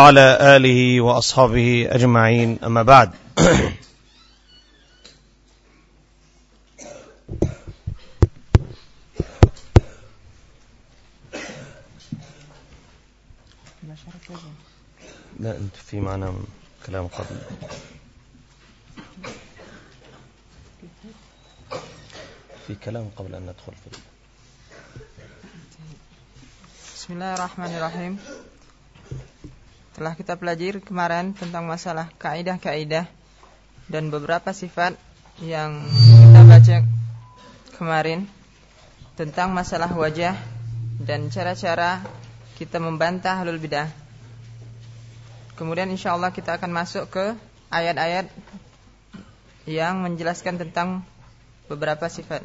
على آله وأصحابه أجمعين. أما بعد. لا أنت في معنا كلام قبل. في كلام قبل أن ندخل في Bismillahirrahmanirrahim. Telah kita pelajari kemarin tentang masalah kaidah-kaidah dan beberapa sifat yang kita baca kemarin tentang masalah wajah dan cara-cara kita membantah halul bidah. Kemudian insya Allah kita akan masuk ke ayat-ayat yang menjelaskan tentang beberapa sifat.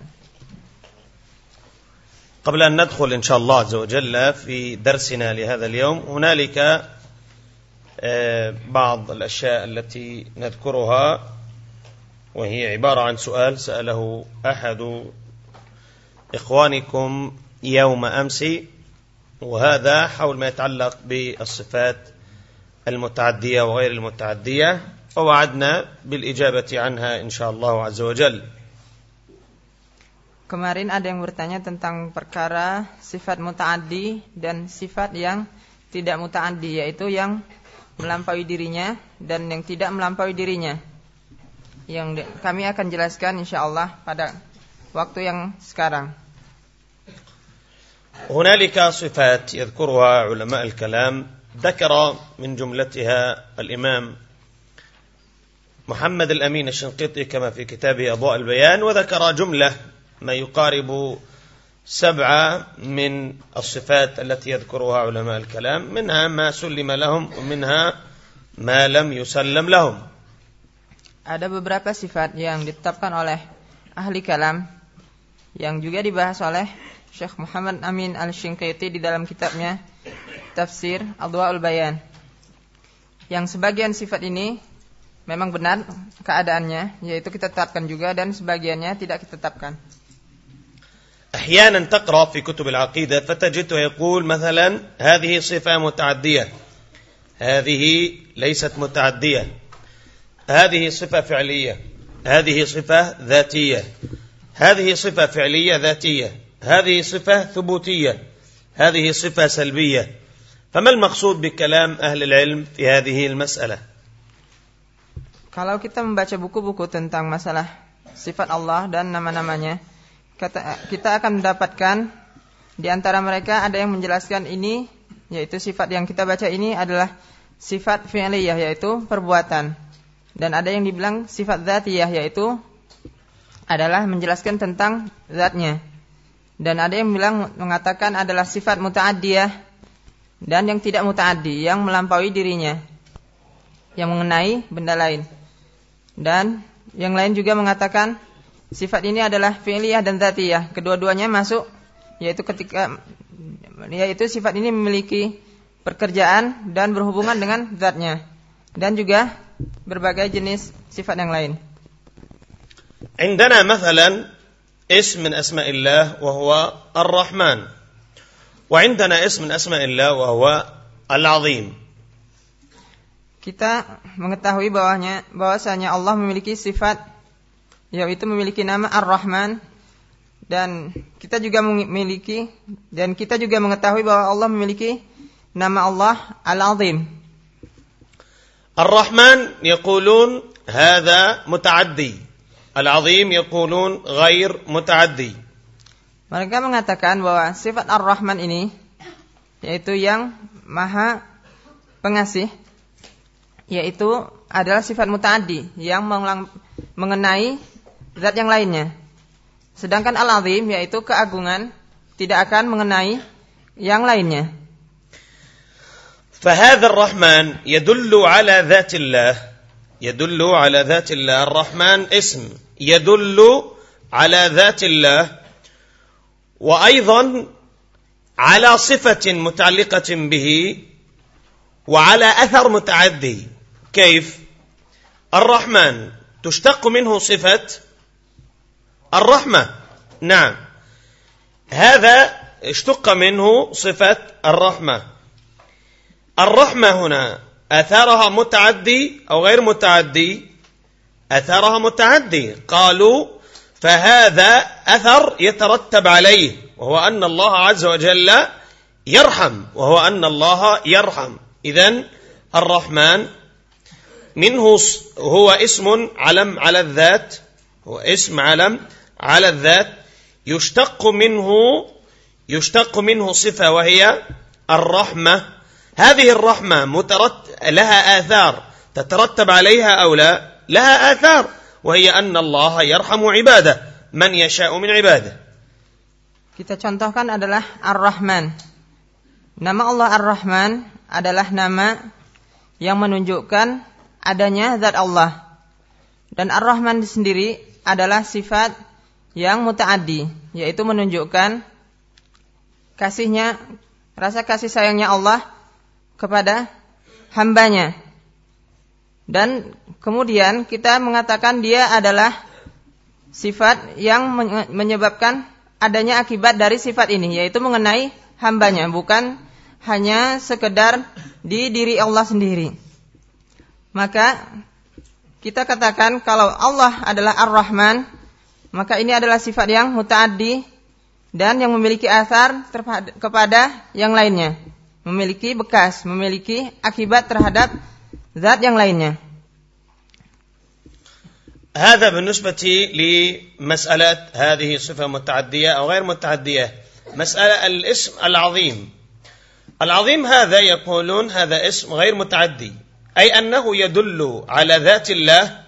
قبل أن ندخل إن شاء الله عز وجل في درسنا لهذا اليوم هنالك بعض الأشياء التي نذكرها وهي عبارة عن سؤال سأله أحد إخوانكم يوم أمس وهذا حول ما يتعلق بالصفات المتعدية وغير المتعدية ووعدنا بالإجابة عنها إن شاء الله عز وجل. Kemarin ada yang bertanya tentang perkara sifat mutaaddi dan sifat yang tidak mutaaddi yaitu yang melampaui dirinya dan yang tidak melampaui dirinya. Yang kami akan jelaskan insyaallah pada waktu yang sekarang. هنالك صفات يذكرها علماء الكلام ذكر من جملتها الإمام محمد الأمين الشنقيطي كما في كتابه أضواء البيان وذكر جملة ما يقارب سبعة من الصفات التي يذكرها علماء الكلام منها ما سلم لهم ومنها ما لم يسلم لهم Ada beberapa sifat yang ditetapkan oleh ahli kalam yang juga dibahas oleh Syekh Muhammad Amin Al-Shinqiti di dalam kitabnya Tafsir Adwaul Bayan. Yang sebagian sifat ini memang benar keadaannya, yaitu kita tetapkan juga dan sebagiannya tidak kita tetapkan. أحيانا تقرأ في كتب العقيدة فتجده يقول مثلا هذه صفة متعدية. هذه ليست متعدية. هذه صفة فعلية. هذه صفة ذاتية. هذه صفة فعلية ذاتية. هذه صفة ثبوتية. هذه صفة سلبية. فما المقصود بكلام أهل العلم في هذه المسألة؟ Kalau kita membaca buku-buku tentang masalah sifat Allah dan nama-namanya, kita akan mendapatkan di antara mereka ada yang menjelaskan ini yaitu sifat yang kita baca ini adalah sifat fi'liyah yaitu perbuatan. Dan ada yang dibilang sifat zatiyah yaitu adalah menjelaskan tentang zatnya. Dan ada yang bilang mengatakan adalah sifat muta'addiyah dan yang tidak muta'addi yang melampaui dirinya yang mengenai benda lain. Dan yang lain juga mengatakan Sifat ini adalah fi'liyah dan dzatiyah. Kedua-duanya masuk yaitu ketika yaitu sifat ini memiliki pekerjaan dan berhubungan dengan zatnya dan juga berbagai jenis sifat yang lain. عندنا مثلا اسم من اسماء الله وهو الرحمن وعندنا اسم من اسماء الله وهو العظيم kita mengetahui bahwanya bahwasanya Allah memiliki sifat yaitu memiliki nama Ar-Rahman dan kita juga memiliki dan kita juga mengetahui bahwa Allah memiliki nama Allah Al-Azim. Ar-Rahman yaqulun hadha mutaaddi. Al-Azim yaqulun ghair mutaaddi. Mereka mengatakan bahwa sifat Ar-Rahman ini yaitu yang maha pengasih yaitu adalah sifat mutaaddi yang mengenai zat yang lainnya. Sedangkan al-azim yaitu keagungan tidak akan mengenai yang lainnya. فهذا الرحمن يدل على ذات الله يدل على ذات الله الرحمن اسم يدل على ذات الله وايضا على صفه متعلقه به وعلى اثر متعدي كيف الرحمن تشتق منه صفه الرحمة. نعم. هذا اشتق منه صفة الرحمة. الرحمة هنا أثرها متعدي أو غير متعدي؟ أثرها متعدي. قالوا فهذا أثر يترتب عليه وهو أن الله عز وجل يرحم وهو أن الله يرحم. إذا الرحمن منه هو اسم علم على الذات هو اسم علم على الذات يشتق منه يشتق منه صفة وهي الرحمة هذه الرحمة مترت لها آثار تترتب عليها أو لا لها آثار وهي أن الله يرحم عباده من يشاء من عباده Kita contohkan adalah Ar-Rahman. Nama Allah Ar-Rahman adalah nama yang menunjukkan adanya zat Allah. Dan Ar-Rahman sendiri adalah sifat yang mutaaddi, yaitu menunjukkan kasihnya, rasa kasih sayangnya Allah kepada hambanya. Dan kemudian kita mengatakan dia adalah sifat yang menyebabkan adanya akibat dari sifat ini, yaitu mengenai hambanya, bukan hanya sekedar di diri Allah sendiri. Maka kita katakan kalau Allah adalah Ar-Rahman, maka ini adalah sifat yang mutaaddi dan yang memiliki asar kepada yang lainnya, memiliki bekas, memiliki akibat terhadap zat yang lainnya. هذا بالنسبة لمسألة هذه صفة متعدية أو غير متعدية مسألة الاسم العظيم العظيم هذا يقولون هذا اسم غير متعدي أي أنه يدل على ذات الله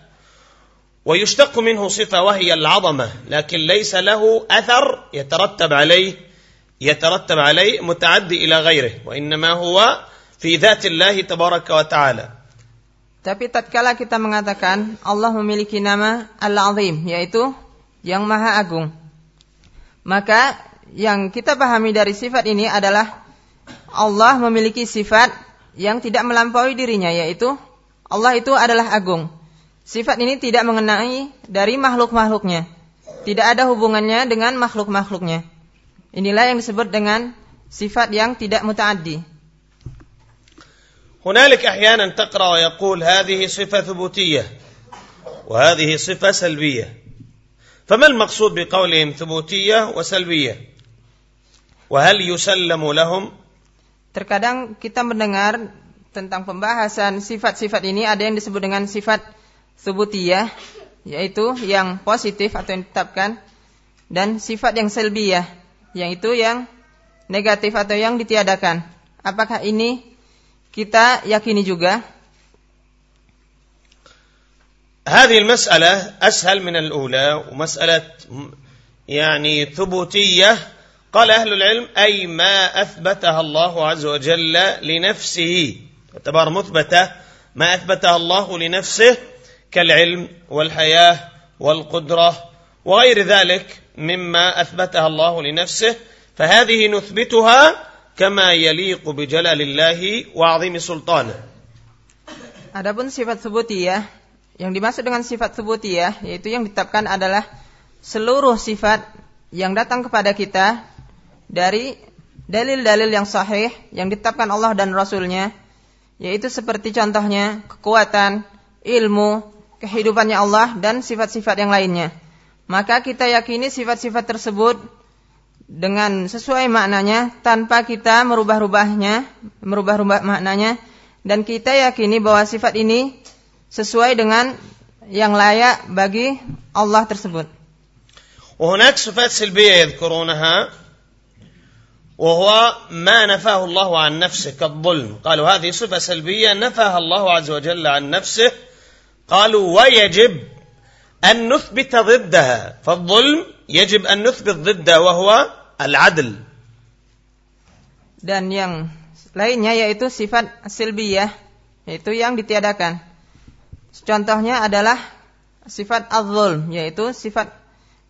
ويشتق منه صفة وهي العظمة لكن ليس له أثر يترتب عليه يترتب عليه متعدي إلى غيره وإنما هو في ذات الله تبارك وتعالى Tapi tatkala kita mengatakan Allah memiliki nama Al-Azim yaitu yang Maha Agung. Maka yang kita pahami dari sifat ini adalah Allah memiliki sifat yang tidak melampaui dirinya yaitu Allah itu adalah agung. Sifat ini tidak mengenai dari makhluk-makhluknya. Tidak ada hubungannya dengan makhluk-makhluknya. Inilah yang disebut dengan sifat yang tidak mutaaddi. هنالك أحيانا تقرأ ويقول هذه صفة ثبوتية وهذه صفة سلبية فما المقصود بقولهم ثبوتية وسلبية وهل يسلم لهم Terkadang kita mendengar tentang pembahasan sifat-sifat ini ada yang disebut dengan sifat subutiyah yaitu yang positif atau yang ditetapkan dan sifat yang selbiyah yaitu yang negatif atau yang ditiadakan. Apakah ini kita yakini juga? هذه المسألة أسهل من الأولى ومسألة يعني ثبوتية قال أهل العلم أي ما أثبتها الله عز وجل لنفسه اعتبار مثبتة ما أثبتها الله لنفسه كالعلم والحياه والقدره وغير ذلك مما اثبتها الله لنفسه فهذه نثبتها كما يليق بجلال الله وعظيم سلطانه Adapun sifat subutiyah yang dimaksud dengan sifat subutiyah yaitu yang ditetapkan adalah seluruh sifat yang datang kepada kita dari dalil-dalil yang sahih yang ditetapkan Allah dan Rasulnya yaitu seperti contohnya kekuatan, ilmu, kehidupannya Allah dan sifat-sifat yang lainnya. Maka kita yakini sifat-sifat tersebut dengan sesuai maknanya tanpa kita merubah-rubahnya, merubah-rubah maknanya dan kita yakini bahwa sifat ini sesuai dengan yang layak bagi Allah tersebut. وهناك صفات سلبية يذكرونها وهو ما نفاه الله عن نفسه كالظلم قالوا هذه صفة سلبية نفاها الله عز وجل عن نفسه قالوا ويجب أن نثبت ضدها فالظلم يجب أن نثبت ضده وهو العدل dan yang lainnya yaitu sifat silbiyah yaitu yang ditiadakan contohnya adalah sifat az-zulm yaitu sifat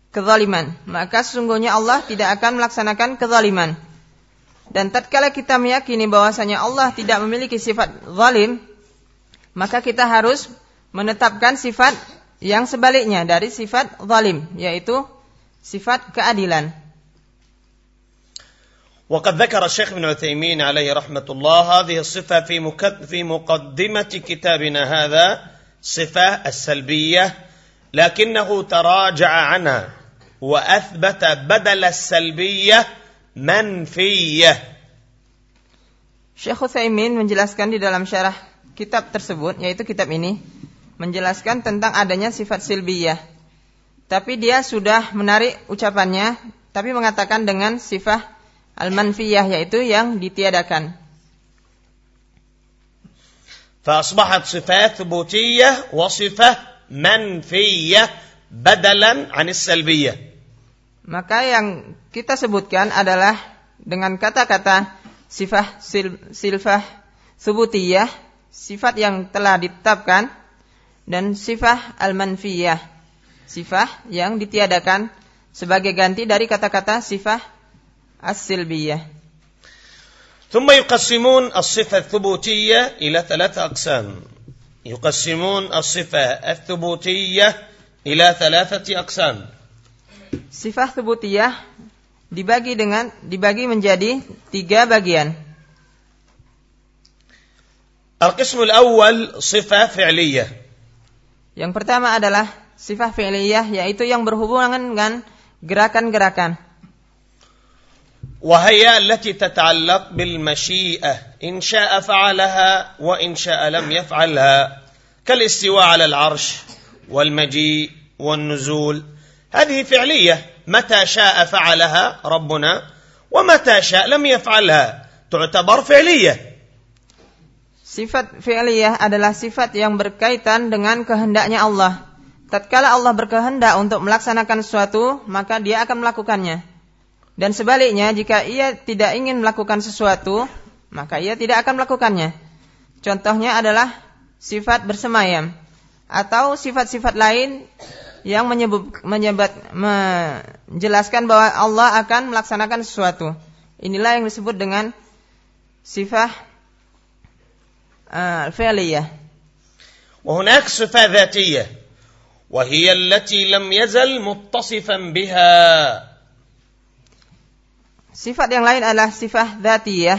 kezaliman maka sesungguhnya Allah tidak akan melaksanakan kezaliman dan tatkala kita meyakini bahwasanya Allah tidak memiliki sifat zalim maka kita harus menetapkan sifat yang sebaliknya dari sifat zalim yaitu sifat keadilan. وقد ذكر الشيخ ابن عثيمين عليه رحمة الله هذه الصفة في في مقدمة كتابنا هذا صفة السلبية لكنه تراجع عنها وأثبت بدل السلبية منفية Syekh Utsaimin menjelaskan di dalam syarah kitab tersebut yaitu kitab ini menjelaskan tentang adanya sifat silbiyah. Tapi dia sudah menarik ucapannya tapi mengatakan dengan sifat al-manfiyah yaitu yang ditiadakan. فأصبحت صفات ثبوتية وصفة منفية بدلا عن السلبية. Maka yang kita sebutkan adalah dengan kata-kata sifat sil, silfah subutiyah, sifat yang telah ditetapkan dan sifat al-manfiyah, sifat yang ditiadakan sebagai ganti dari kata-kata sifat السلبية ثم يقسمون الصفة الثبوتية إلى ثلاثة أقسام يقسمون الصفة الثبوتية إلى ثلاثة أقسام Sifat thubutiyah dibagi dengan dibagi menjadi tiga bagian. القسم الأول صفة فعلية. Yang pertama adalah sifat fi'liyah yaitu yang berhubungan dengan gerakan-gerakan. وهي التي تتعلق بالمشيئة إن شاء فعلها وإن شاء لم يفعلها كالاستواء على العرش والمجيء والنزول هذه فعلية متى شاء فعلها ربنا ومتى شاء لم يفعلها تعتبر فعلية Sifat fi'liyah adalah sifat yang berkaitan dengan kehendaknya Allah. Tatkala Allah berkehendak untuk melaksanakan sesuatu, maka dia akan melakukannya. Dan sebaliknya, jika ia tidak ingin melakukan sesuatu, maka ia tidak akan melakukannya. Contohnya adalah sifat bersemayam atau sifat-sifat lain yang menyebut, menyebut, menjelaskan bahwa Allah akan melaksanakan sesuatu. Inilah yang disebut dengan sifat uh, fi'liyah. وهناك صفة ذاتية وهي التي لم يزل متصفا بها Sifat yang lain adalah sifat dzatiyah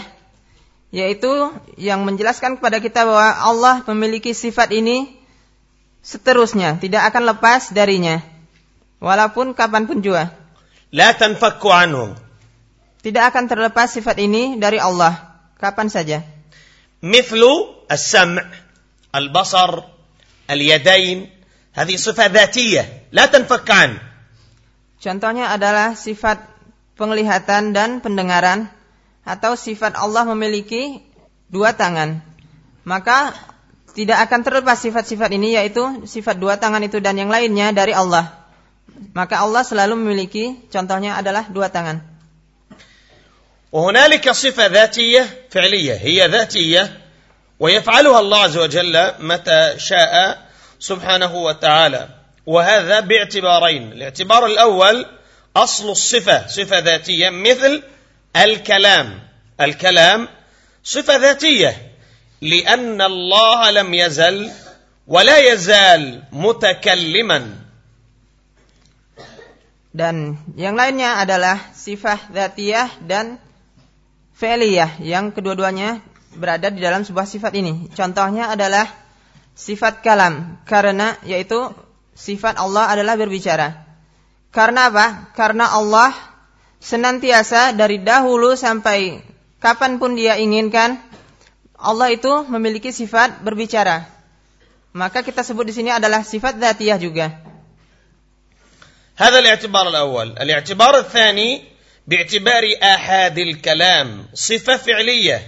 yaitu yang menjelaskan kepada kita bahwa Allah memiliki sifat ini seterusnya, tidak akan lepas darinya walaupun kapanpun juga. La tanfakku anhu. Tidak akan terlepas sifat ini dari Allah kapan saja. Mithlu as-sam' al-basar al-yadain هذه صفة ذاتية لا تنفك عنه. Contohnya adalah sifat penglihatan dan pendengaran atau sifat Allah memiliki dua tangan maka tidak akan terlepas sifat-sifat ini yaitu sifat dua tangan itu dan yang lainnya dari Allah maka Allah selalu memiliki contohnya adalah dua tangan وهنالك صفة ذاتية فعلية هي ذاتية ويفعلها الله عز وجل متى شاء سبحانه وتعالى. وهذا باعتبارين. الاعتبار الأول أصل الصفة صفة ذاتية مثل الكلام. الكلام صفة ذاتية لأن الله لم يزل ولا يزال متكلما. Dan yang lainnya adalah sifat zatiyah dan fi'liyah yang kedua-duanya berada di dalam sebuah sifat ini. Contohnya adalah sifat kalam karena yaitu sifat Allah adalah berbicara. Karena apa? Karena Allah senantiasa dari dahulu sampai kapanpun dia inginkan, Allah itu memiliki sifat berbicara. Maka kita sebut di sini adalah sifat dzatiyah juga. هذا الاعتبار الأول الاعتبار الثاني باعتبار آحاد الكلام صفة فعلية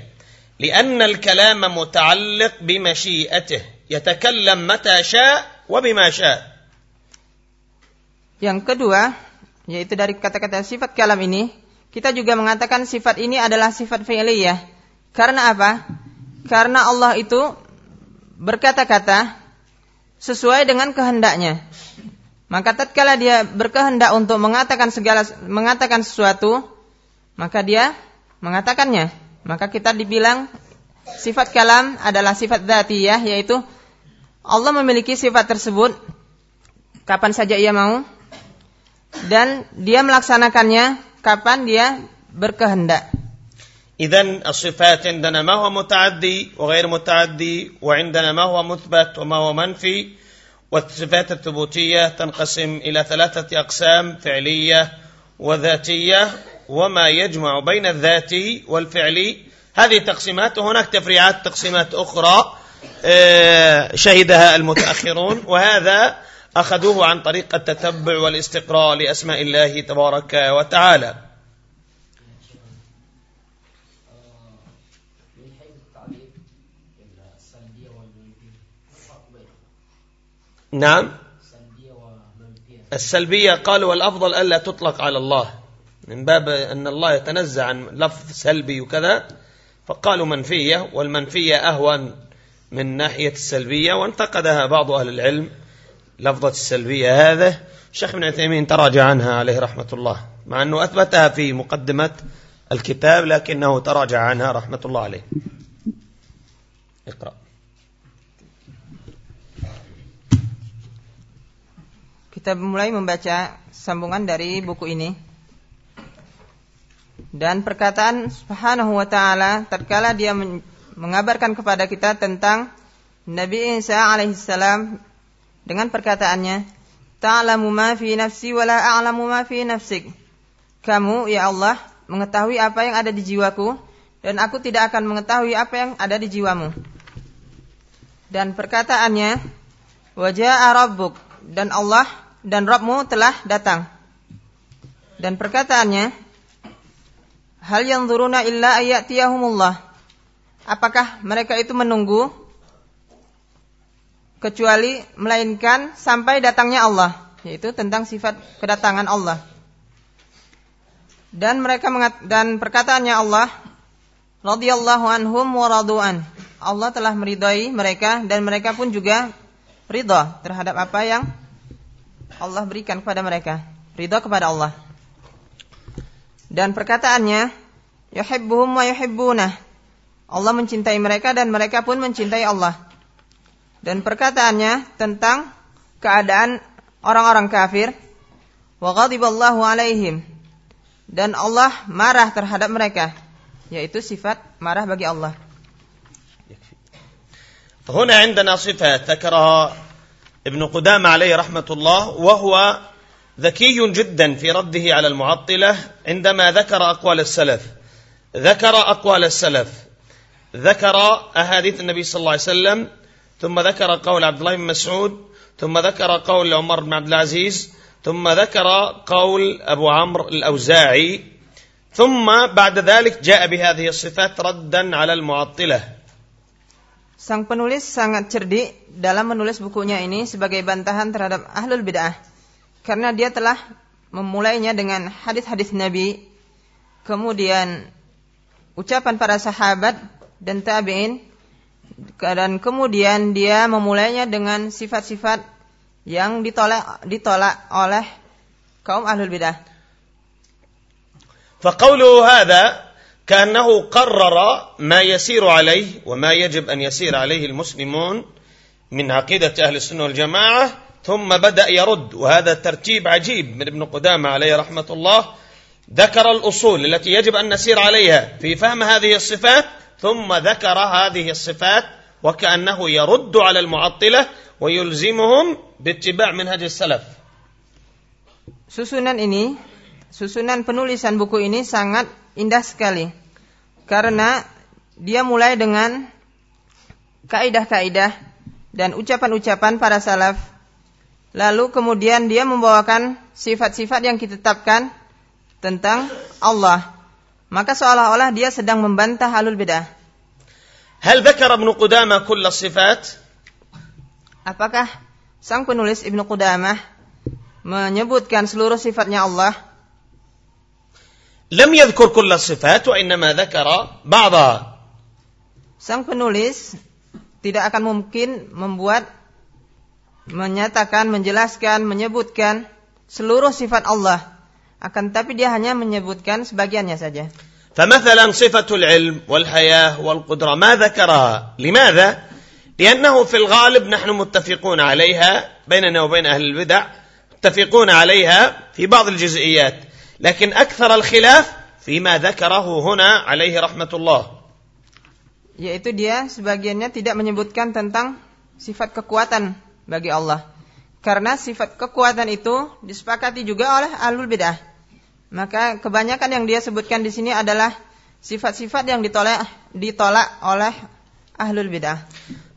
لأن الكلام متعلق بمشيئته يتكلم متى شاء وبما شاء Yang kedua, yaitu dari kata-kata sifat kalam ini, kita juga mengatakan sifat ini adalah sifat fi'liyah. Karena apa? Karena Allah itu berkata-kata sesuai dengan kehendaknya. Maka tatkala dia berkehendak untuk mengatakan segala mengatakan sesuatu, maka dia mengatakannya. Maka kita dibilang sifat kalam adalah sifat dzatiyah yaitu Allah memiliki sifat tersebut kapan saja ia mau dan dia melaksanakannya kapan dia berkehendak. إذا الصفات عندنا ما هو متعدي وغير متعدي وعندنا ما هو مثبت وما هو منفي والصفات الثبوتية تنقسم إلى ثلاثة أقسام فعلية وذاتية وما يجمع بين الذاتي والفعلي. هذه تقسيمات وهناك تفريعات تقسيمات أخرى آه، شهدها المتأخرون. وهذا أخذوه عن طريق التتبع والاستقراء لأسماء الله تبارك وتعالى. نعم. السلبية قالوا والأفضل ألا تطلق على الله. من باب أن الله يتنزع عن لفظ سلبي وكذا فقالوا منفية والمنفية أهون من ناحية السلبية وانتقدها بعض أهل العلم لفظة السلبية هذا الشيخ ابن عثيمين تراجع عنها عليه رحمة الله مع أنه أثبتها في مقدمة الكتاب لكنه تراجع عنها رحمة الله عليه. اقرأ. Kita mulai membaca sambungan dari buku ini. Dan perkataan Subhanahu wa taala tatkala dia mengabarkan kepada kita tentang Nabi Isa alaihissalam dengan perkataannya, "Ta'lamu ma fi nafsi wa la a'lamu ma fi nafsik." Kamu ya Allah mengetahui apa yang ada di jiwaku dan aku tidak akan mengetahui apa yang ada di jiwamu. Dan perkataannya, "Wa rabbuk" dan Allah dan Rabbmu telah datang. Dan perkataannya, Hal yang zuruna illa ayatiyahumullah. Apakah mereka itu menunggu kecuali melainkan sampai datangnya Allah, yaitu tentang sifat kedatangan Allah. Dan mereka mengat dan perkataannya Allah, radhiyallahu anhum wa. Allah telah meridai mereka dan mereka pun juga ridha terhadap apa yang Allah berikan kepada mereka. Ridha kepada Allah. Dan perkataannya, yuhibbuhum wa yuhibbunah. Allah mencintai mereka dan mereka pun mencintai Allah. Dan perkataannya tentang keadaan orang-orang kafir, wa ghadiballahu alaihim. Dan Allah marah terhadap mereka, yaitu sifat marah bagi Allah. هنا عندنا صفات ذكرها ابن قدامة عليه رحمة الله وهو ذكي جدا في رده على المعطلة عندما ذكر أقوال السلف. ذكر أقوال السلف. ذكر أحاديث النبي صلى الله عليه وسلم ثم ذكر قول عبد الله بن مسعود ثم ذكر قول عمر بن عبد العزيز ثم ذكر قول أبو عمرو الأوزاعي. ثم بعد ذلك جاء بهذه الصفات ردا على المعطلة. Sang penulis sangat cerdik dalam menulis bukunya ini sebagai bantahan terhadap ahlul bid'ah. Karena dia telah memulainya dengan hadis-hadis Nabi, kemudian ucapan para sahabat dan tabi'in, dan kemudian dia memulainya dengan sifat-sifat yang ditolak ditolak oleh kaum ahlul bid'ah. فقوله هذا كأنه قرر ما يسير عليه وما يجب أن يسير عليه المسلمون من عقيدة أهل السنة والجماعة ثم بدأ يرد وهذا ترتيب عجيب من ابن قدامة عليه رحمة الله ذكر الأصول التي يجب أن نسير عليها في فهم هذه الصفات ثم ذكر هذه الصفات وكأنه يرد على المعطلة ويلزمهم باتباع منهج السلف Susunan ini, susunan penulisan buku ini sangat indah sekali. Karena dia mulai dengan kaidah-kaidah dan ucapan-ucapan para salaf. Lalu kemudian dia membawakan sifat-sifat yang ditetapkan tentang Allah. Maka seolah-olah dia sedang membantah halul bidah. Hal ذكر ابن قدامة كل الصفات؟ Apakah sang penulis Ibnu Qudamah menyebutkan seluruh sifatnya Allah? لم يذكر كل الصفات وإنما ذكر بعضها Sang penulis tidak akan mungkin membuat menyatakan, menjelaskan, menyebutkan seluruh sifat Allah. Akan tapi dia hanya menyebutkan sebagiannya saja. فمثلا صفة العلم والحياة والقدرة ما ذكرها لماذا؟ لأنه في الغالب نحن متفقون عليها بيننا وبين أهل البدع متفقون عليها في بعض الجزئيات لكن أكثر الخلاف فيما ذكره هنا عليه رحمة الله yaitu dia sebagiannya tidak menyebutkan tentang sifat kekuatan bagi Allah. Karena sifat kekuatan itu disepakati juga oleh alul bidah. Maka kebanyakan yang dia sebutkan di sini adalah sifat-sifat yang ditolak ditolak oleh ahlul bidah.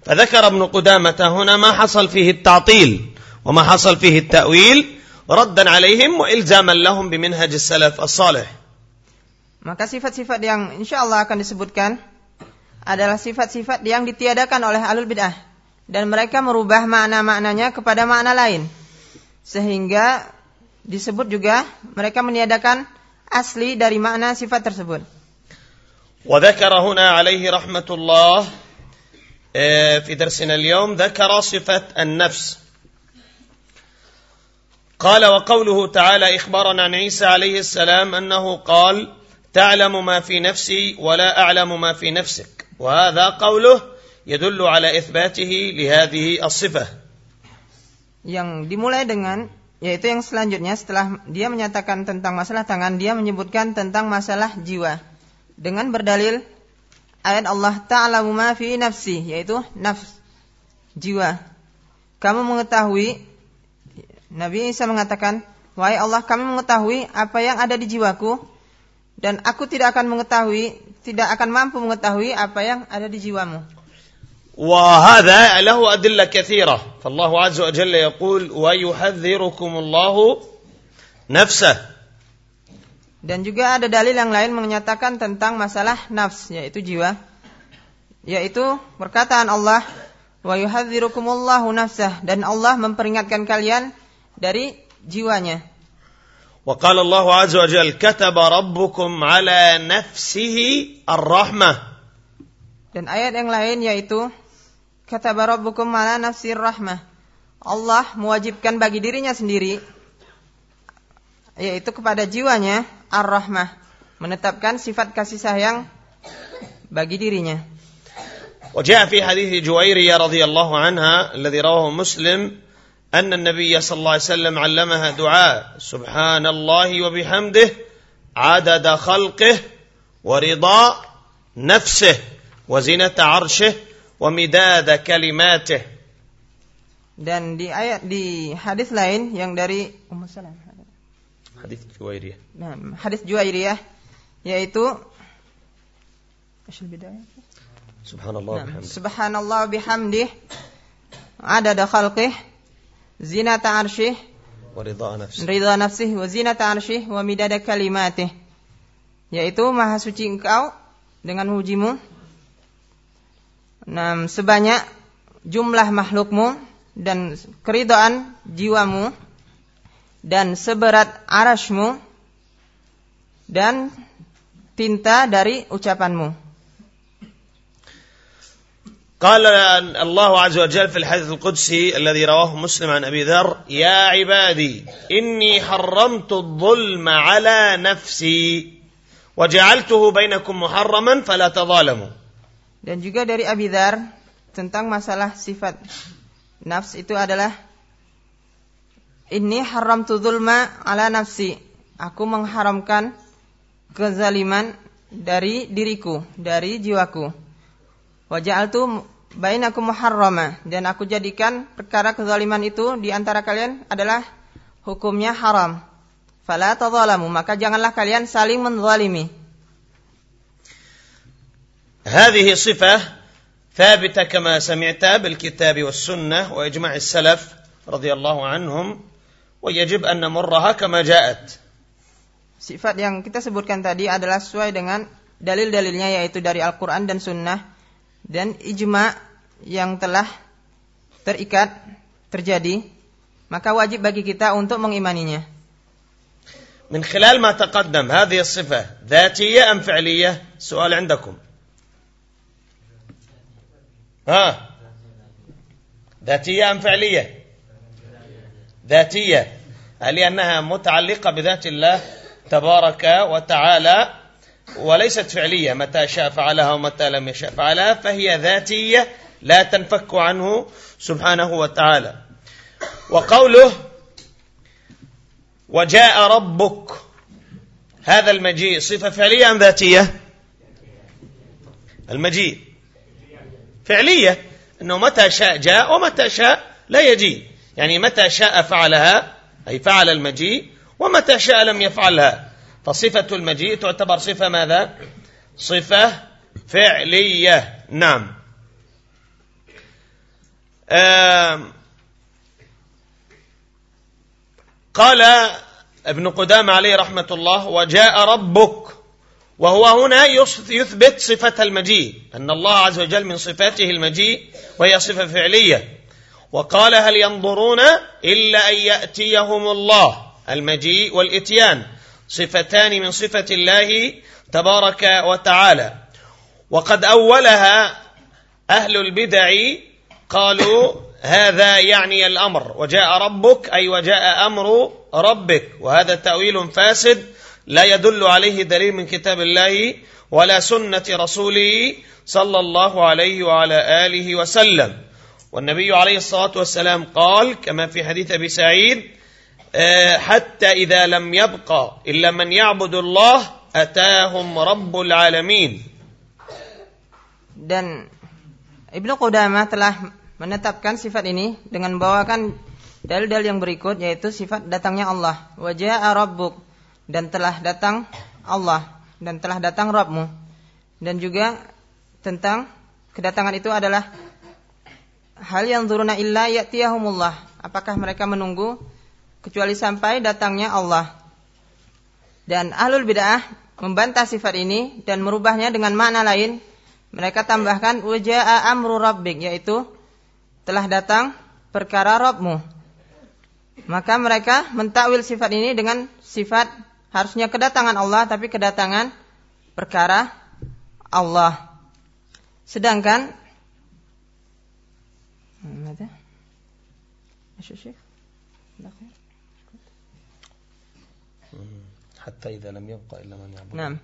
فذكر ابن قدامة هنا ما حصل فيه التعطيل وما حصل فيه التأويل ردا عليهم وإلزاما لهم بمنهج السلف الصالح Maka sifat-sifat yang insya Allah akan disebutkan adalah sifat-sifat yang ditiadakan oleh alul bid'ah dan mereka merubah makna-maknanya kepada makna lain. Sehingga disebut juga mereka meniadakan asli dari makna sifat tersebut. وذكر هنا عليه رحمة الله في درسنا اليوم ذكر صفة النفس. قال وقوله تعالى إخبارا عن عيسى عليه السلام أنه قال تعلم ما في نفسي ولا أعلم ما في نفسك. وهذا قوله يدل على إثباته لهذه الصفة Yang dimulai dengan yaitu yang selanjutnya setelah dia menyatakan tentang masalah tangan dia menyebutkan tentang masalah jiwa dengan berdalil ayat Allah Ta'ala ma fi nafsi yaitu nafs jiwa kamu mengetahui Nabi Isa mengatakan wahai Allah kami mengetahui apa yang ada di jiwaku dan aku tidak akan mengetahui tidak akan mampu mengetahui apa yang ada di jiwamu وهذا له أدلة كثيرة فالله عز وجل يقول ويحذركم الله نفسه dan juga ada dalil yang lain menyatakan tentang masalah nafs yaitu jiwa yaitu perkataan Allah wa yuhadzirukumullahu nafsah dan Allah memperingatkan kalian dari jiwanya وقال الله عز وجل كتب ربكم على نفسه الرحمة dan ayat yang lain yaitu kata rabbukum ala nafsir rahmah Allah mewajibkan bagi dirinya sendiri yaitu kepada jiwanya ar-rahmah menetapkan sifat kasih sayang bagi dirinya وجاء في حديث جويرية رضي الله عنها الذي رواه مسلم أن النبي صلى الله عليه وسلم علمها دعاء سبحان الله وبحمده عدد خلقه ورضا نفسه وزنة عرشه wa midada kalimatih. Dan di ayat di hadis lain yang dari Ummu Salam hadis Juwairiyah. Nah hadis Juwairiyah yaitu Subhanallah nah, bihamdih. Subhanallah bihamdih. Adada khalqih zinata arsyih wa ridha nafsih. ridha nafsih wa zinata arsyih wa midada kalimatih. Yaitu maha suci engkau dengan mujimu. nah, sebanyak jumlah makhlukmu dan keridhaan jiwamu dan seberat arashmu dan tinta dari ucapanmu قال الله عز وجل في الحديث القدسي الذي رواه مسلم عن ابي ذر يا عبادي اني حرمت الظلم على نفسي وجعلته بينكم محرما فلا تظالموا dan juga dari Abi Dhar tentang masalah sifat. Nafs itu adalah ini haram zulma ala nafsi. Aku mengharamkan kezaliman dari diriku dari jiwaku. Waja'altu bainakum muharrama. Dan aku jadikan perkara kezaliman itu di antara kalian adalah hukumnya haram. Fala maka janganlah kalian saling menzalimi. هذه صفة ثابتة كما سمعت بالكتاب والسنة وإجماع السلف رضي الله عنهم ويجب أن نمرها كما جاءت Sifat yang kita sebutkan tadi adalah sesuai dengan dalil-dalilnya yaitu dari Al-Quran dan Sunnah dan ijma yang telah terikat terjadi maka wajib bagi kita untuk mengimaninya. من خلال ما تقدم هذه الصفة ذاتية أم فعلية؟ سؤال عندكم. ها؟ ذاتية أم فعلية؟ ذاتية. لأنها متعلقة بذات الله تبارك وتعالى وليست فعلية. متى شاء فعلها ومتى لم يشاء فعلها فهي ذاتية لا تنفك عنه سبحانه وتعالى. وقوله وجاء ربك. هذا المجيء صفة فعلية أم ذاتية؟ المجيء. فعلية أنه متى شاء جاء ومتى شاء لا يجيء. يعني متى شاء فعلها أي فعل المجيء ومتى شاء لم يفعلها. فصفة المجيء تعتبر صفة ماذا؟ صفة فعلية. نعم. قال ابن قدام عليه رحمة الله وجاء ربك. وهو هنا يثبت صفة المجيء أن الله عز وجل من صفاته المجيء وهي صفة فعلية. وقال هل ينظرون إلا أن يأتيهم الله المجيء والإتيان صفتان من صفة الله تبارك وتعالى. وقد أولها أهل البدع قالوا هذا يعني الأمر وجاء ربك أي وجاء أمر ربك وهذا تأويل فاسد لا يدل عليه دليل من كتاب الله ولا سنة رسوله صلى الله عليه وعلى آله وسلم. والنبي عليه الصلاة والسلام قال كما في حديث أبي سعيد آه، حتى إذا لم يبقى إلا من يعبد الله أتاهم رب العالمين. Dan Ibnu Qudamah telah menetapkan sifat ini dengan membawakan dalil-dalil yang berikut yaitu sifat datangnya Allah. Wajah rabbuk. Dan telah datang Allah dan telah datang Rabbmu. Dan juga tentang kedatangan itu adalah hal yang turuna illa ya'tiyahumullah. Apakah mereka menunggu kecuali sampai datangnya Allah? Dan ahlul bid'ah membantah sifat ini dan merubahnya dengan makna lain. Mereka tambahkan wajah amru rabbik yaitu telah datang perkara Rabbmu. Maka mereka mentakwil sifat ini dengan sifat harusnya kedatangan Allah tapi kedatangan perkara Allah. Sedangkan Nah,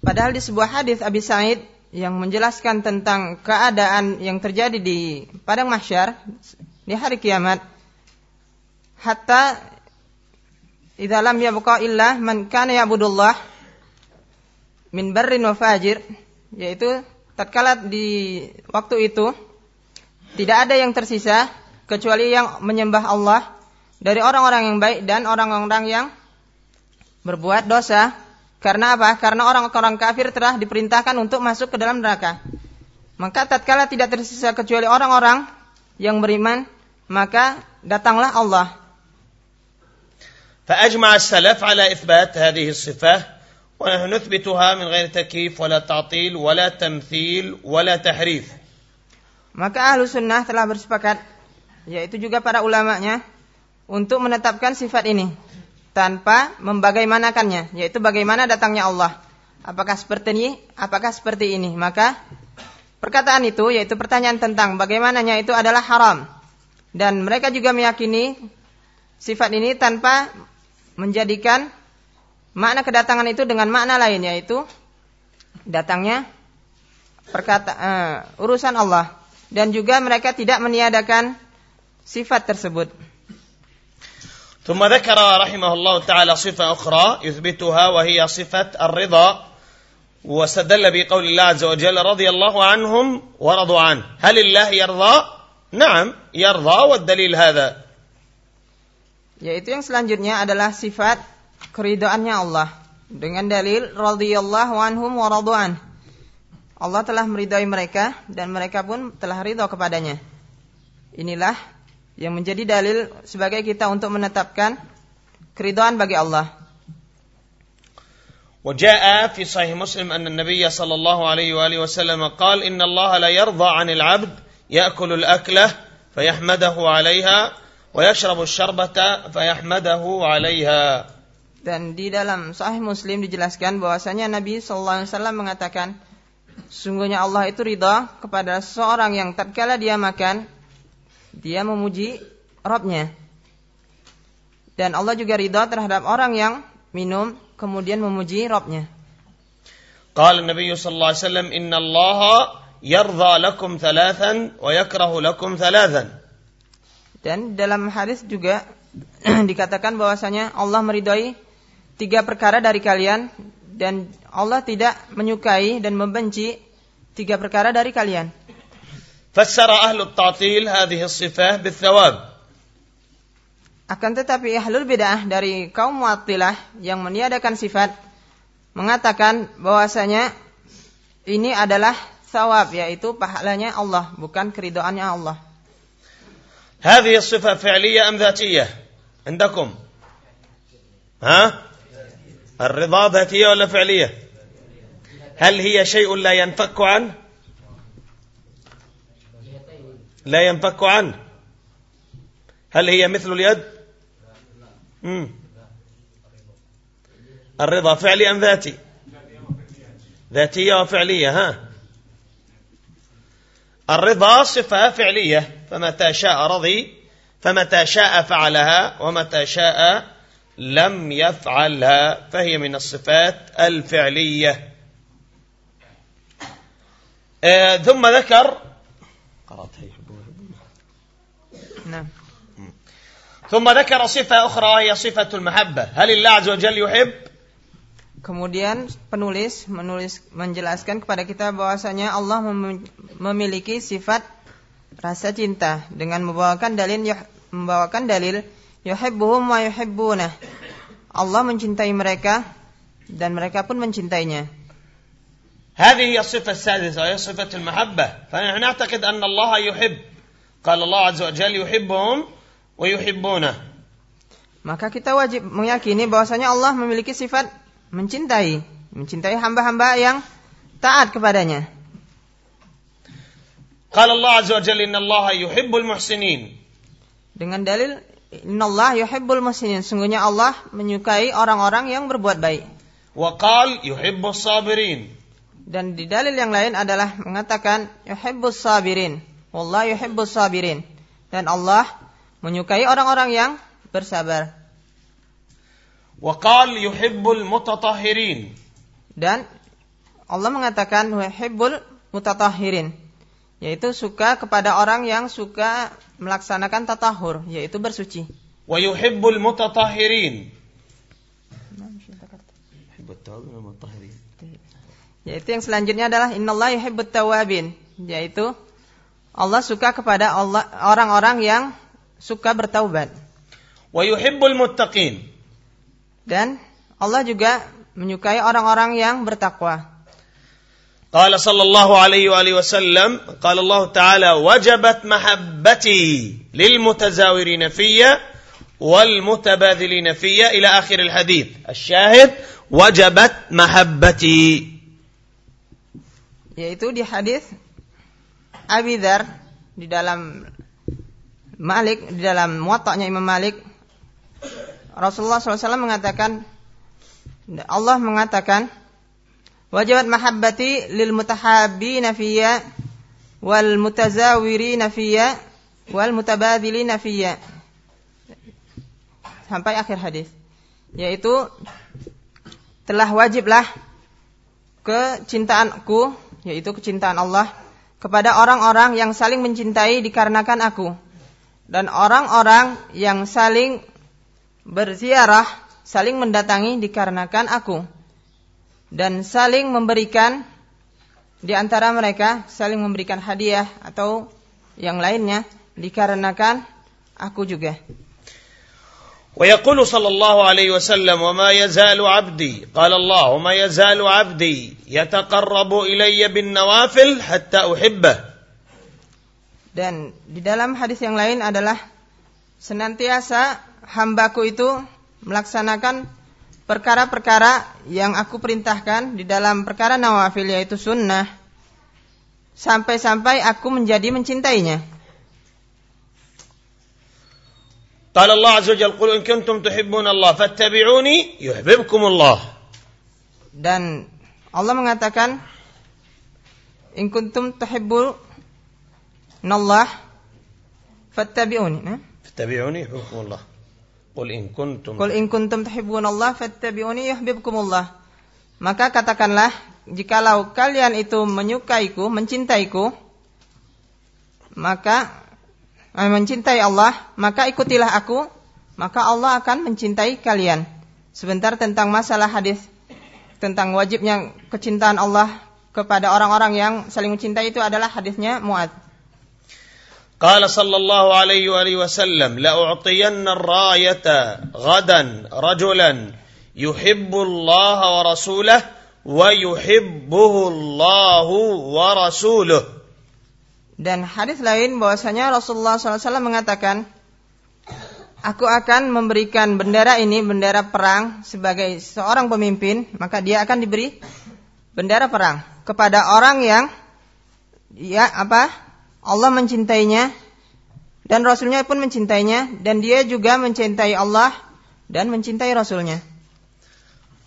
padahal di sebuah hadis Abi Sa'id yang menjelaskan tentang keadaan yang terjadi di padang mahsyar di hari kiamat hatta idza lam yabqa illa man kana ya'budullah min barrin wa fajir yaitu tatkala di waktu itu tidak ada yang tersisa kecuali yang menyembah Allah dari orang-orang yang baik dan orang-orang yang berbuat dosa karena apa? Karena orang-orang kafir telah diperintahkan untuk masuk ke dalam neraka. Maka tatkala tidak tersisa kecuali orang-orang yang beriman, maka datanglah Allah. فأجمع السلف على إثبات هذه الصفة ونحن نثبتها من غير تكييف ولا تعطيل ولا تمثيل ولا تحريف. Maka ahlu sunnah telah bersepakat, yaitu juga para ulamanya, untuk menetapkan sifat ini tanpa membagaimanakannya, yaitu bagaimana datangnya Allah. Apakah seperti ini? Apakah seperti ini? Maka perkataan itu yaitu pertanyaan tentang bagaimananya itu adalah haram. Dan mereka juga meyakini sifat ini tanpa menjadikan makna kedatangan itu dengan makna lain yaitu datangnya perkata uh, urusan Allah dan juga mereka tidak meniadakan sifat tersebut. ثم ذكر رحمه الله تعالى صفة أخرى يثبتها وهي صفة الرضا واستدل بقول الله عز وجل رضي الله عنهم ورضوا عنه هل الله يرضى نعم يرضى والدليل هذا yaitu yang selanjutnya adalah sifat keridoannya Allah dengan dalil radhiyallahu anhum wa radu'an Allah telah meridai mereka dan mereka pun telah ridho kepadanya inilah yang menjadi dalil sebagai kita untuk menetapkan keridhaan bagi Allah. وجاء في صحيح مسلم أن النبي صلى الله عليه وآله وسلم قال إن الله لا يرضى عن العبد يأكل الأكلة فيحمده عليها ويشرب الشربة فيحمده عليها dan di dalam Sahih Muslim dijelaskan bahwasanya Nabi Sallallahu Alaihi Wasallam mengatakan sungguhnya Allah itu ridha kepada seorang yang tatkala dia makan dia memuji Robnya. Dan Allah juga ridha terhadap orang yang minum kemudian memuji Robnya. قال النبي صلى الله عليه وسلم إن الله يرضى لكم ثلاثا ويكره لكم ثلاثا dan dalam hadis juga dikatakan bahwasanya Allah meridai tiga perkara dari kalian dan Allah tidak menyukai dan membenci tiga perkara dari kalian. فسر أهل التعطيل هذه الصفة بالثواب Akan tetapi ahlul bid'ah dari kaum mu'attilah yang meniadakan sifat mengatakan bahwasanya ini adalah thawab yaitu pahalanya Allah bukan keridoannya Allah. هذه الصفة فعلية أم ذاتية؟ عندكم. ها؟ الرضا ذاتية ولا فعلية؟ هل هي شيء لا ينفك عنه لا ينفك عنه هل هي مثل اليد؟ مم. الرضا فعلي أم ذاتي؟ ذاتية وفعلية ها؟ الرضا صفة فعلية. فمتى شاء رضي فمتى شاء فعلها ومتى شاء لم يفعلها. فهي من الصفات الفعلية. آه ثم ذكر قرأتها Nah, ثم ذكر صفة أخرى وهي صفة المحبة. هل الله عز وجل يحب؟ Kemudian penulis menulis menjelaskan kepada kita bahwasanya Allah mem- memiliki sifat rasa cinta dengan membawakan dalil yuh- membawakan dalil yuhibbuhum wa yuhibbunah. Allah mencintai mereka dan mereka pun mencintainya. هذه هي الصفة السادسة وهي صفة المحبة فنحن نعتقد أن الله يحب قال الله عز وجل يحبهم ويحبونه Maka kita wajib meyakini bahwasanya Allah memiliki sifat mencintai, mencintai hamba-hamba yang taat kepadanya. Qala Allah azza wa jalla innallaha yuhibbul muhsinin. Dengan dalil innallah yuhibbul muhsinin. Sungguhnya Allah menyukai orang-orang yang berbuat baik. Wa qal yuhibbus sabirin. Dan di dalil yang lain adalah mengatakan yuhibbus sabirin. Allah yuhibbus sabirin. Dan Allah menyukai orang-orang yang bersabar. Wa qal yuhibbul mutatahhirin. Dan Allah mengatakan yuhibbul mutatahhirin yaitu suka kepada orang yang suka melaksanakan tatahur yaitu bersuci. Wa yuhibbul mutatahirin yaitu yang selanjutnya adalah innallaha yuhibbut tawabin yaitu Allah suka kepada orang-orang yang suka bertaubat. Wa yuhibbul muttaqin. Dan Allah juga menyukai orang-orang yang bertakwa. قال صلى الله عليه وآله وسلم قال الله تعالى وجبت محبتي للمتزاورين في والمتبادلين في إلى آخر الحديث الشاهد وجبت محبتي Yaitu di hadis Abi Dzar di dalam Malik di dalam muwatta'nya Imam Malik Rasulullah SAW mengatakan Allah mengatakan wajibat mahabbati lil mutahabbina fiyya wal mutazawirina fiyya wal mutabadilina fiyya. Sampai akhir hadis. Yaitu telah wajiblah kecintaanku yaitu kecintaan Allah kepada orang-orang yang saling mencintai dikarenakan aku. Dan orang-orang yang saling berziarah saling mendatangi dikarenakan aku dan saling memberikan di antara mereka saling memberikan hadiah atau yang lainnya dikarenakan aku juga ويقول صلى الله عليه وسلم وما يزال عبدي قال الله وما يزال عبدي يتقرب إلي بالنوافل حتى أحبه Dan di dalam hadis yang lain adalah senantiasa hambaku itu melaksanakan perkara-perkara yang aku perintahkan di dalam perkara nawafil yaitu sunnah sampai-sampai aku menjadi mencintainya. قال الله عز وجل قل إن كنتم تحبون الله فاتبعوني يحببكم الله Dan Allah mengatakan in kuntum tuhibbun Allah fattabi'uni. Nah? فاتبعوني يحببكم Qul in kuntum Qul in kuntum tuhibbunallah fattabi'uni yuhibbukumullah. Maka katakanlah, jikalau kalian itu menyukaiku, mencintaiku, maka eh, mencintai Allah, maka ikutilah aku, maka Allah akan mencintai kalian. Sebentar tentang masalah hadis tentang wajibnya kecintaan Allah kepada orang-orang yang saling mencintai itu adalah hadisnya Muadz. قال صلى الله عليه وآله وسلم لأعطين الراية غدا رجلا يحب الله ورسوله ويحبه الله ورسوله Dan hadis lain bahwasanya Rasulullah SAW mengatakan, Aku akan memberikan bendera ini, bendera perang sebagai seorang pemimpin, maka dia akan diberi bendera perang kepada orang yang ya apa? Allah mencintainya dan Rasulnya pun mencintainya dan dia juga mencintai Allah dan mencintai Rasulnya.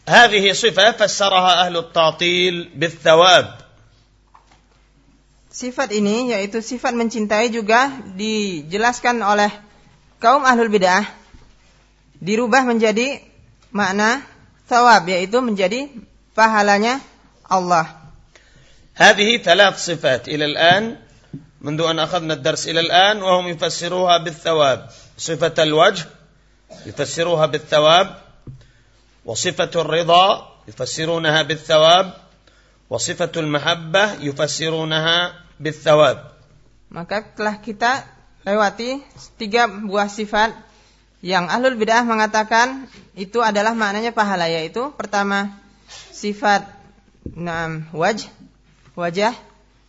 هذه صفة فسرها أهل التعطيل بالثواب Sifat ini yaitu sifat mencintai juga dijelaskan oleh kaum ahlul bid'ah dirubah menjadi makna thawab yaitu menjadi pahalanya Allah. هذه ثلاث صفات إلى الآن منذ أن أخذنا الدرس إلى الآن وهم يفسروها بالثواب صفة الوجه يفسروها بالثواب وصفة الرضا يفسرونها بالثواب وصفة المحبة يفسرونها بالثواب Maka telah kita lewati tiga buah sifat yang ahlul bidah mengatakan itu adalah maknanya pahala yaitu pertama sifat nam wajh wajah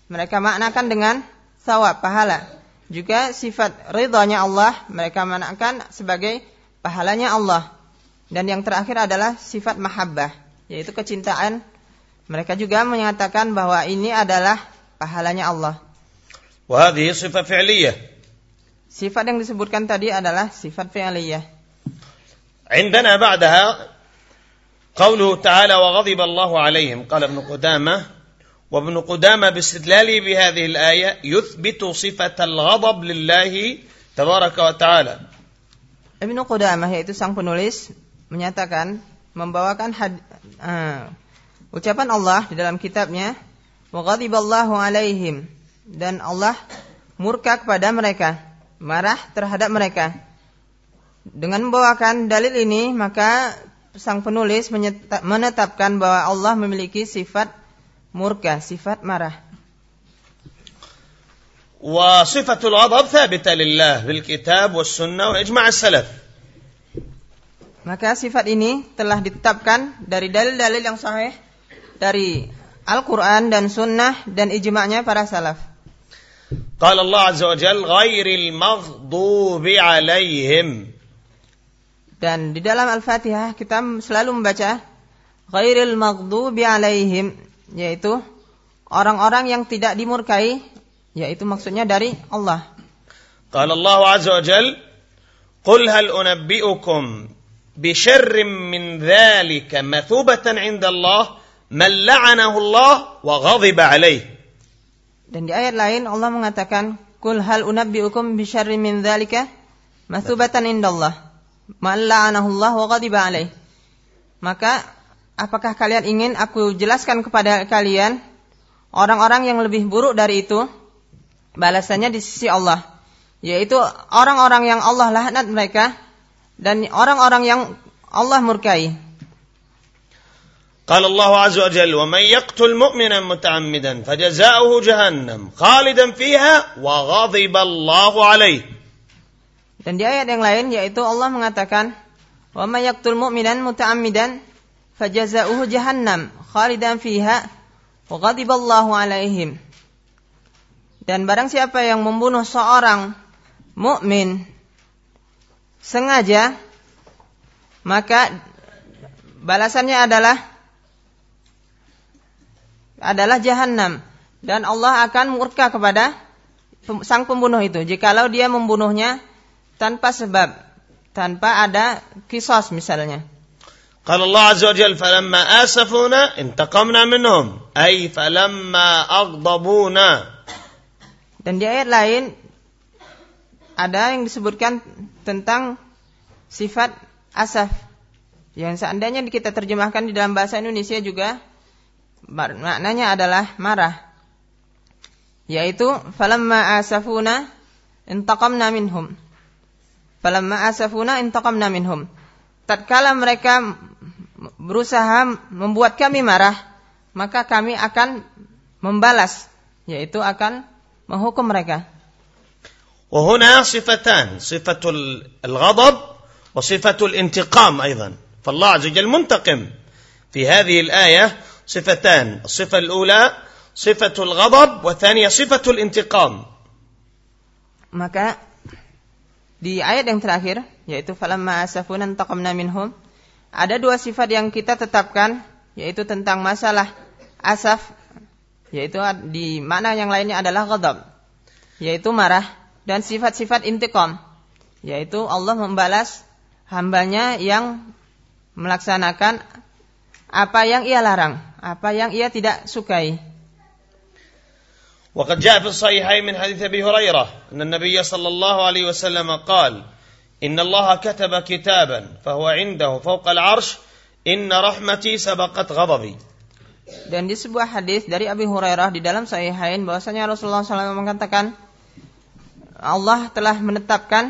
mereka maknakan dengan sawab pahala juga sifat ridhonya Allah mereka maknakan sebagai pahalanya Allah dan yang terakhir adalah sifat mahabbah yaitu kecintaan mereka juga menyatakan bahwa ini adalah pahalanya Allah وهذه صفة فعلية Sifat yang disebutkan tadi adalah sifat fi'liyah. عندنا بعدها قوله تعالى وغضب الله عليهم قال ابن قدامة وابن قدامة باستدلاله بهذه الآية يثبت صفة الغضب لله تبارك وتعالى Ibnu Qudamah yaitu sang penulis menyatakan membawakan had, uh, ucapan Allah di dalam kitabnya wa ghadiballahu alaihim dan Allah murka kepada mereka, marah terhadap mereka. Dengan membawakan dalil ini, maka sang penulis menyeta- menetapkan bahwa Allah memiliki sifat murka sifat marah wa sifatul ghadab thabita lillah bil kitab was sunnah wa ijma' salaf maka sifat ini telah ditetapkan dari dalil-dalil yang sahih dari Al-Quran dan Sunnah dan ijma'nya para salaf. Qala Allah Azza wa jalla, ghairil maghdubi alaihim. Dan di dalam Al-Fatihah kita selalu membaca, ghairil maghdubi alaihim, yaitu orang-orang yang tidak dimurkai yaitu maksudnya dari Allah. قال الله عز وجل قل هل أنبئكم بشر من ذلك مثوبة عند الله من لعنه الله وغضب عليه Dan di ayat lain Allah mengatakan kul hal unabbiukum bi syarri min dzalika mathubatan indallah man la'anahu Allah wa ghadiba alaih. Maka apakah kalian ingin aku jelaskan kepada kalian orang-orang yang lebih buruk dari itu balasannya di sisi Allah yaitu orang-orang yang Allah laknat mereka dan orang-orang yang Allah murkai. قال الله عز وجل ومن يقتل مؤمنا متعمدا فجزاؤه جهنم خالدا فيها وغضب الله عليه Dan di ayat yang lain yaitu Allah mengatakan, "Wa may yaqtul mu'minan muta'ammidan fajaza'uhu jahannam khalidan fiha wa ghadiballahu alaihim." Dan barang siapa yang membunuh seorang mukmin sengaja maka balasannya adalah adalah jahanam dan Allah akan murka kepada sang pembunuh itu. Jikalau dia membunuhnya tanpa sebab tanpa ada kisos misalnya قال الله عز وجل فلما آسفونا انتقمنا منهم أي فلما أغضبونا dan di ayat lain ada yang disebutkan tentang sifat asaf yang seandainya kita terjemahkan di dalam bahasa Indonesia juga mak- maknanya adalah marah yaitu falamma asafuna intaqamna minhum falamma asafuna intaqamna minhum tatkala mereka berusaha membuat kami marah, maka kami akan membalas, yaitu akan menghukum mereka. وهنا صفتان صفة الغضب وصفة الانتقام أيضا فالله عز وجل منتقم في هذه الآية صفتان الصفة الأولى صفة الغضب والثانية صفة الانتقام maka di ayat yang terakhir yaitu falamma asafuna taqamna minhum ada dua sifat yang kita tetapkan yaitu tentang masalah asaf yaitu di mana yang lainnya adalah ghadab yaitu marah dan sifat-sifat intiqam yaitu Allah membalas hambanya yang melaksanakan apa yang ia larang, apa yang ia tidak sukai. وقد جاء في الصحيحين من حديث ابي هريره ان النبي صلى الله عليه وسلم قال ان الله كتب كتابا فهو عنده فوق العرش ان رحمتي سبقت غضبي Dan di sebuah hadis dari Abi Hurairah di dalam Sahihain bahwasanya Rasulullah SAW mengatakan Allah telah menetapkan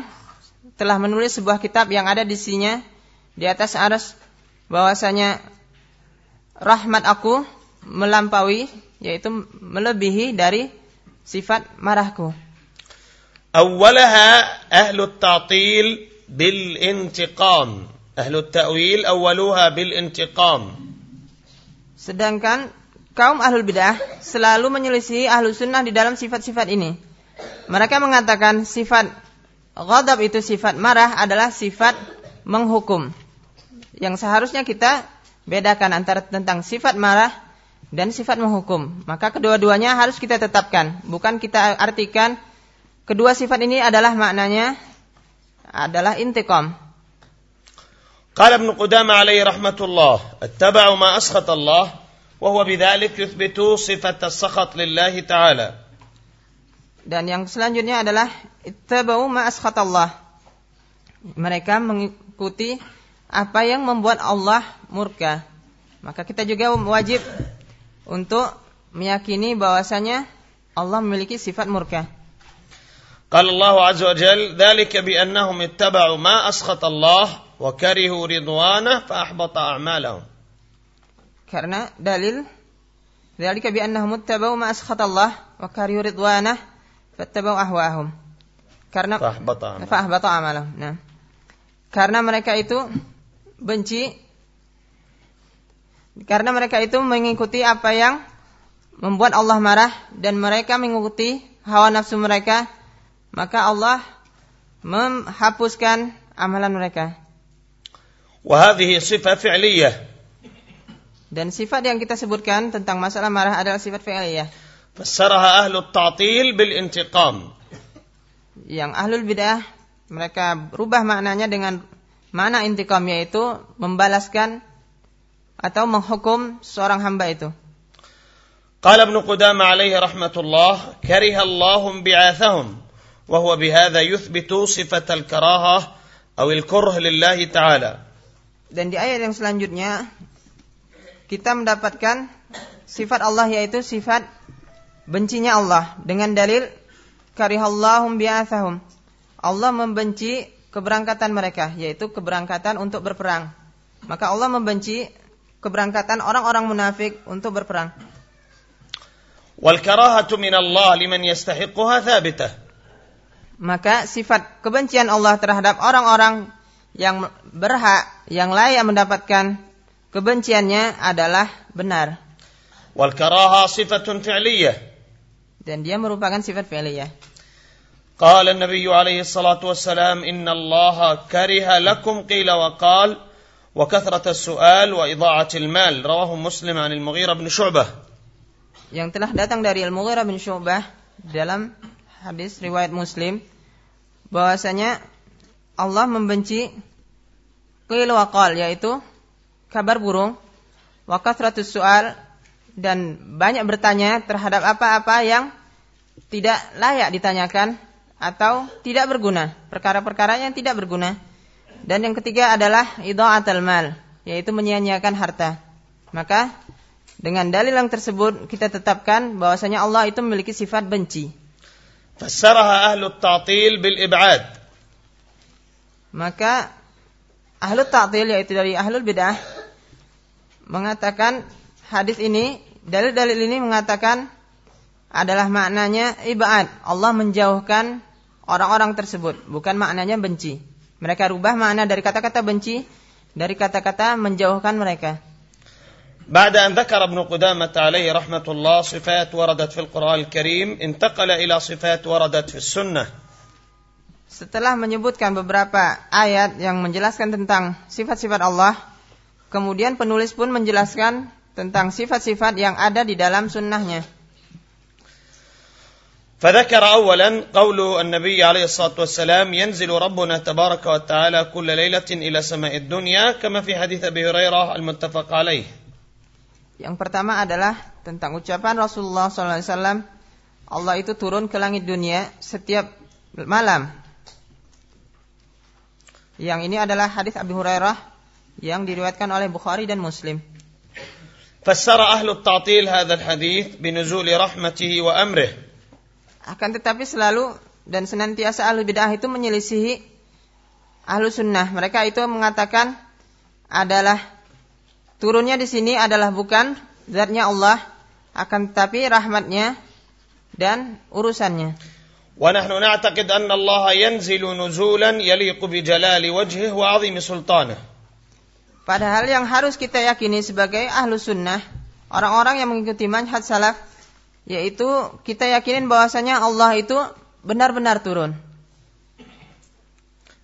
telah menulis sebuah kitab yang ada di sisinya di atas aras bahwasanya rahmat aku melampaui yaitu melebihi dari sifat marahku. أولها أهل التعطيل بالانتقام أهل التأويل أولوها بالانتقام Sedangkan kaum ahlul bidah selalu menyelisihi ahlu sunnah di dalam sifat-sifat ini. Mereka mengatakan sifat ghadab itu sifat marah adalah sifat menghukum. Yang seharusnya kita bedakan antara tentang sifat marah dan sifat menghukum. Maka kedua-duanya harus kita tetapkan. Bukan kita artikan kedua sifat ini adalah maknanya adalah intiqam. قال ابن قدامة عليه رحمة الله اتبعوا ما أسخط الله وهو بذلك يثبت صفة السخط لله تعالى Dan yang selanjutnya adalah ittabau ma askhatallah. Mereka mengikuti apa yang membuat Allah murka. Maka kita juga wajib untuk meyakini bahwasanya Allah memiliki sifat murka. قال الله عز وجل ذلك بأنهم اتبعوا ما أسخط الله وكرهوا رضوانه فأحبط أعمالهم Karena dalil Dzalika bi annahum ittabau ma askhatallah wa karihu ridwanah fattabau ahwaahum. Karena فأحبط أعمالهم fa'ahbata amalahum. Nah. Karena mereka itu benci karena mereka itu mengikuti apa yang membuat Allah marah dan mereka mengikuti hawa nafsu mereka, maka Allah menghapuskan amalan mereka. وهذه صفة فعلية Dan sifat yang kita sebutkan tentang masalah marah adalah sifat fi'liyah. فسرها أهل التعطيل بالانتقام Yang ahlul bidah mereka berubah maknanya dengan makna intikam yaitu membalaskan atau menghukum seorang hamba itu. قال ابن قدامة عليه رحمة الله كره الله انبعاثهم وهو بهذا يثبت صفة الكراهة أو الكره لله تعالى Dan di ayat yang selanjutnya kita mendapatkan sifat Allah yaitu sifat bencinya Allah dengan dalil karihallahum bi'athahum. Allah membenci keberangkatan mereka yaitu keberangkatan untuk berperang. Maka Allah membenci keberangkatan orang-orang munafik untuk berperang. والكراهة من الله لمن يستحقها ثابتة Maka sifat kebencian Allah terhadap orang-orang yang berhak, yang layak mendapatkan kebenciannya adalah benar. والكراهة صفة فعلية Dan dia merupakan sifat fi'liyah. قال النبي عليه الصلاة والسلام إن الله كره لكم قيل وقال وكثرة السؤال وإضاعة المال رواه مسلم عن المغيرة بن شعبة Yang telah datang dari Al-Mughirah bin Syu'bah dalam hadis riwayat Muslim bahwasanya Allah membenci qil wa yaitu kabar burung wa kathratus su'al dan banyak bertanya terhadap apa-apa yang tidak layak ditanyakan atau tidak berguna, perkara-perkara yang tidak berguna. Dan yang ketiga adalah idha'atul mal, yaitu menyia-nyiakan harta. Maka dengan dalil yang tersebut kita tetapkan bahwasanya Allah itu memiliki sifat benci. فسرها ahlu التعطيل بالإبعاد. Maka ahlu ta'til yaitu dari ahlul bid'ah mengatakan hadis ini dalil-dalil ini mengatakan adalah maknanya ibad. Allah menjauhkan orang-orang tersebut, bukan maknanya benci. Mereka rubah makna dari kata-kata benci dari kata-kata menjauhkan mereka. بعد أن ذكر ابن قدامة عليه رحمة الله صفات وردت في القرآن الكريم انتقل إلى صفات وردت في السنة Setelah menyebutkan beberapa ayat yang menjelaskan tentang sifat-sifat Allah, kemudian penulis pun menjelaskan tentang sifat-sifat yang ada di dalam sunnahnya. فذكر أولا قول النبي عليه الصلاة والسلام ينزل ربنا تبارك وتعالى كل ليلة إلى سماء الدنيا كما في حديث أبي هريرة المتفق عليه Yang pertama adalah tentang ucapan Rasulullah SAW, Allah itu turun ke langit dunia setiap malam. Yang ini adalah hadis Abi Hurairah yang diriwayatkan oleh Bukhari dan Muslim. فسر أهل التعطيل هذا الحديث بنزول رحمته وأمره Akan tetapi selalu dan senantiasa ahlu bid'ah itu menyelisihi ahlu sunnah. Mereka itu mengatakan adalah turunnya di sini adalah bukan zatnya Allah, akan tetapi rahmatnya dan urusannya. ونحن نعتقد أن الله ينزل نزولا يليق بجلال وجهه وعظيم سلطانه Padahal yang harus kita yakini sebagai ahlu sunnah, orang-orang yang mengikuti manhaj salaf, yaitu kita yakinin bahwasanya Allah itu benar-benar turun.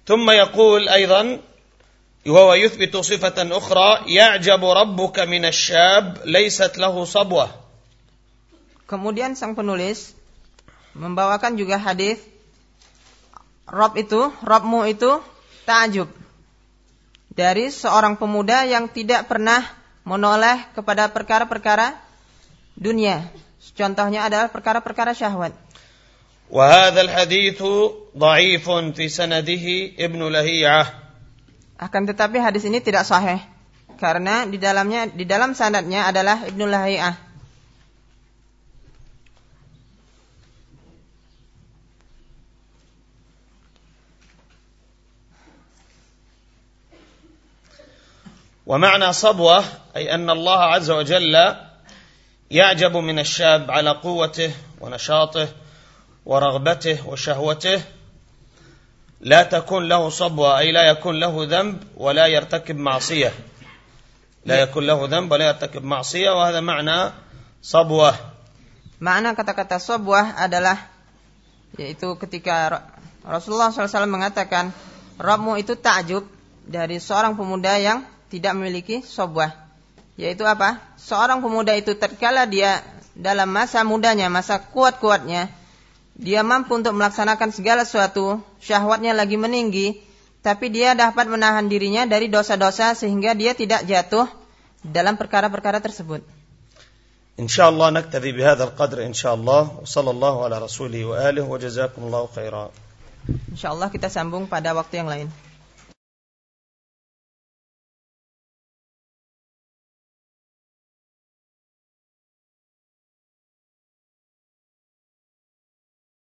ثم يقول أيضا وهو يثبت صفة أخرى يعجب ربك من الشاب ليست له صبوة Kemudian sang penulis membawakan juga hadis Rob itu, Robmu itu takjub dari seorang pemuda yang tidak pernah menoleh kepada perkara-perkara dunia. Contohnya adalah perkara-perkara syahwat. وهذا الحديث ضعيف في سنده ابن لهيعة Akan tetapi hadis ini tidak sahih karena di dalamnya di dalam sanadnya adalah Ibnu Lahiyah. ومعنى صبوة أي أن الله عز وجل يعجب من الشاب على قوته ونشاطه ورغبته وشهوته لا تكون له صبوة أي لا يكون له ذنب ولا يرتكب معصية لا يكون له ذنب ولا يرتكب معصية وهذا معنى صبوة Makna kata-kata sobwah adalah yaitu ketika Rasulullah SAW mengatakan Rabbmu itu takjub dari seorang pemuda yang tidak memiliki sobwah. Yaitu apa? Seorang pemuda itu tatkala dia dalam masa mudanya, masa kuat-kuatnya, dia mampu untuk melaksanakan segala sesuatu, syahwatnya lagi meninggi, tapi dia dapat menahan dirinya dari dosa-dosa sehingga dia tidak jatuh dalam perkara-perkara tersebut. إن شاء الله نكتفي بهذا القدر إن شاء الله وصلى الله على رسوله وآله وجزاكم الله خيرا Insyaallah kita sambung pada waktu yang lain.